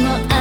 の愛